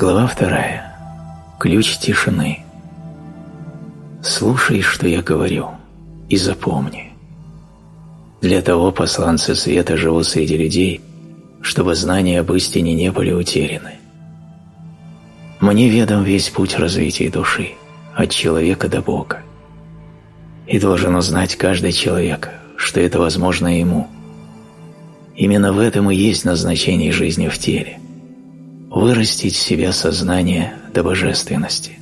Глава вторая. Ключ тишины. Слушай, что я говорю, и запомни. Для того посланцы света живут среди людей, чтобы знания об истине не были утеряны. Мне ведом весь путь развития души, от человека до Бога. И должен узнать каждый человек, что это возможно ему. Именно в этом и есть назначение жизни в теле – вырастить в себя сознание до божественности.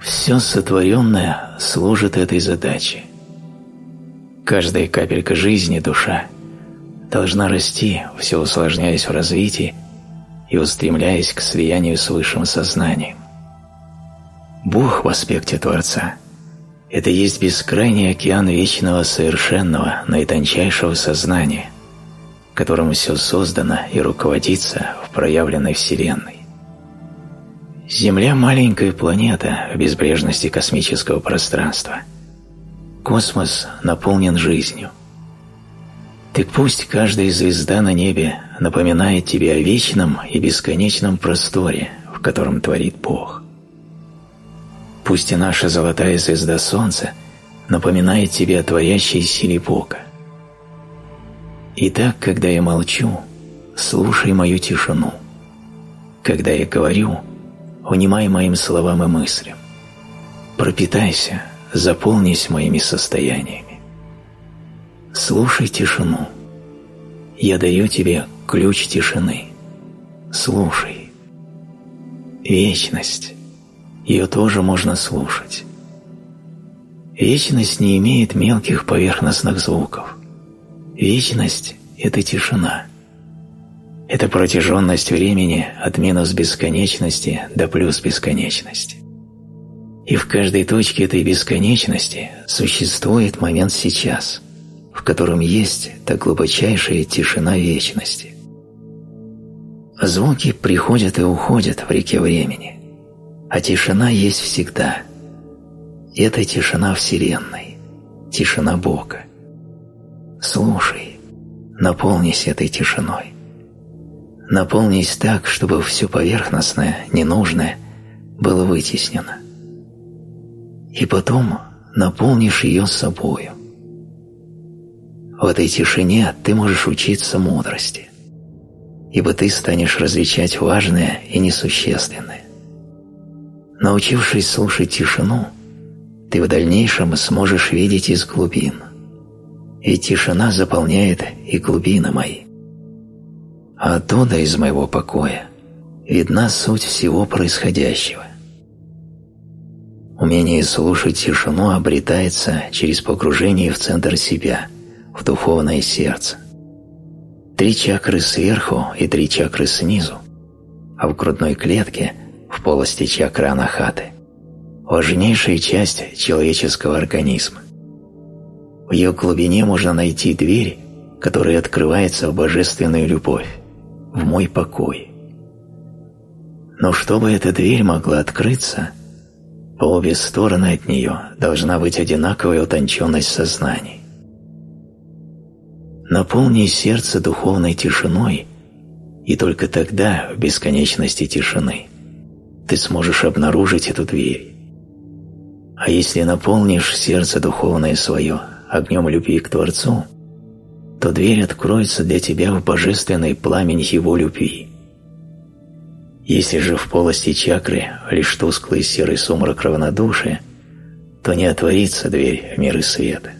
Все сотворенное служит этой задаче. Каждая капелька жизни, душа, должна расти, все усложняясь в развитии и устремляясь к слиянию с высшим сознанием. Бог в аспекте Творца – это есть бескрайний океан вечного совершенного, наитончайшего сознания, которым все создано и руководится в проявленной Вселенной. Земля – маленькая планета в безбрежности космического пространства. Космос наполнен жизнью. Так пусть каждая звезда на небе напоминает тебе о вечном и бесконечном просторе, в котором творит Бог. Пусть и наша золотая звезда Солнца напоминает тебе о творящей силе Бога. Итак, когда я молчу, слушай мою тишину. Когда я говорю, внимай моим словам и мыслям. Пропитайся, заполнись моими состояниями. Слушай тишину. Я даю тебе ключ тишины. Слушай. Вечность. Ее тоже можно слушать. Вечность не имеет мелких поверхностных звуков. Вечность – это тишина. Это протяженность времени от минус бесконечности до плюс бесконечности. И в каждой точке этой бесконечности существует момент сейчас, в котором есть та глубочайшая тишина вечности. Звуки приходят и уходят в реке времени, а тишина есть всегда. Это тишина Вселенной, тишина Бога. Слушай, наполнись этой тишиной. Наполнись так, чтобы все поверхностное, ненужное было вытеснено. И потом наполнишь ее собою. В этой тишине ты можешь учиться мудрости, ибо ты станешь различать важное и несущественное. Научившись слушать тишину, ты в дальнейшем сможешь видеть из глубин, и тишина заполняет и глубины мои а оттуда, из моего покоя, видна суть всего происходящего. Умение слушать тишину обретается через погружение в центр себя, в духовное сердце. Три чакры сверху и три чакры снизу, а в грудной клетке, в полости чакры анахаты, важнейшая часть человеческого организма. В ее глубине можно найти дверь, которая открывается в божественную любовь в мой покой. Но чтобы эта дверь могла открыться, по обе стороны от нее должна быть одинаковая утонченность сознаний. Наполни сердце духовной тишиной, и только тогда, в бесконечности тишины, ты сможешь обнаружить эту дверь. А если наполнишь сердце духовное свое огнем любви к Творцу, то дверь откроется для тебя в божественный пламень его любви. Если же в полости чакры лишь тусклый серый сумрак равнодушия, то не отворится дверь в миры света.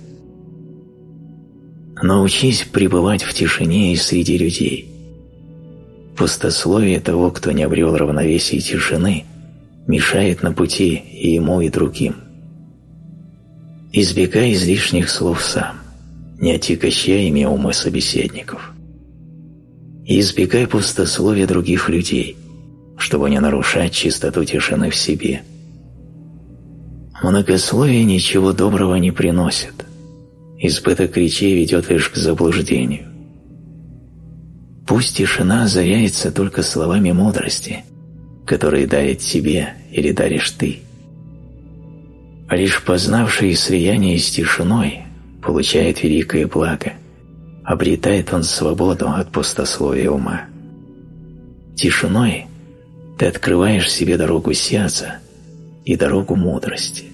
Научись пребывать в тишине и среди людей. Пустословие того, кто не обрел равновесие тишины, мешает на пути и ему, и другим. Избегай излишних слов сам не отягощай ими умы собеседников. И избегай пустословия других людей, чтобы не нарушать чистоту тишины в себе. Многословие ничего доброго не приносит. Избыток речей ведет лишь к заблуждению. Пусть тишина озаряется только словами мудрости, которые дарит тебе или даришь ты. Лишь познавший слияние с тишиной получает великое благо, обретает он свободу от пустословия ума. Тишиной ты открываешь себе дорогу сердца и дорогу мудрости.